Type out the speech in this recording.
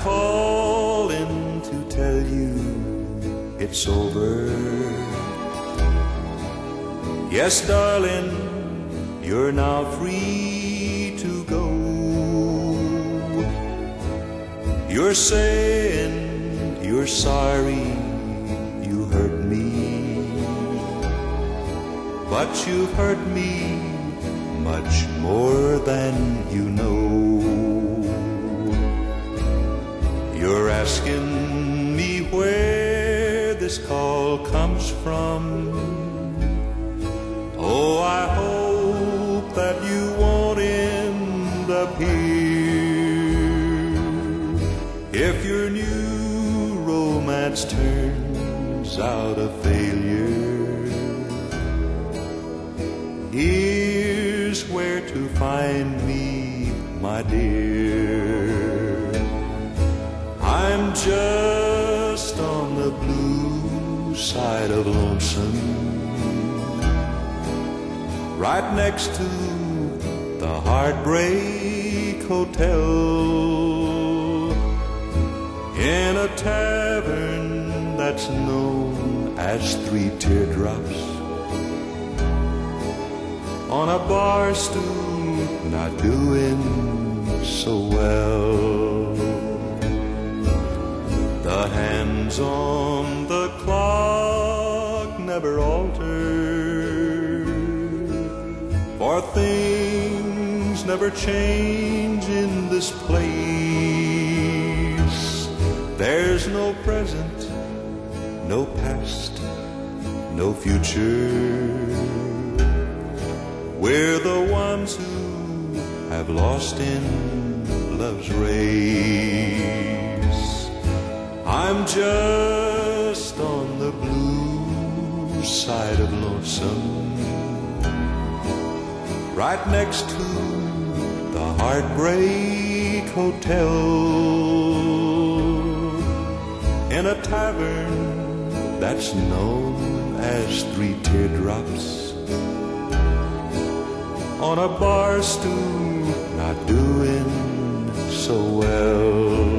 calling to tell you it's over. Yes, darling, you're now free to go. You're saying you're sorry you hurt me, but you've hurt me much more than you know. This call comes from. Oh, I hope that you won't end up here. If your new romance turns out a failure, here's where to find me, my dear. I'm just on the blue side of lonesome. Right next to the Heartbreak Hotel. In a tavern that's known as Three Teardrops. On a bar stool not doing so well. The hands on things never change in this place. There's no present, no past, no future. We're the ones who have lost in love's race. I'm just on the blue side of lonesome, right next to the Heartbreak Hotel, in a tavern that's known as Three Teardrops on a bar stool, not doing so well.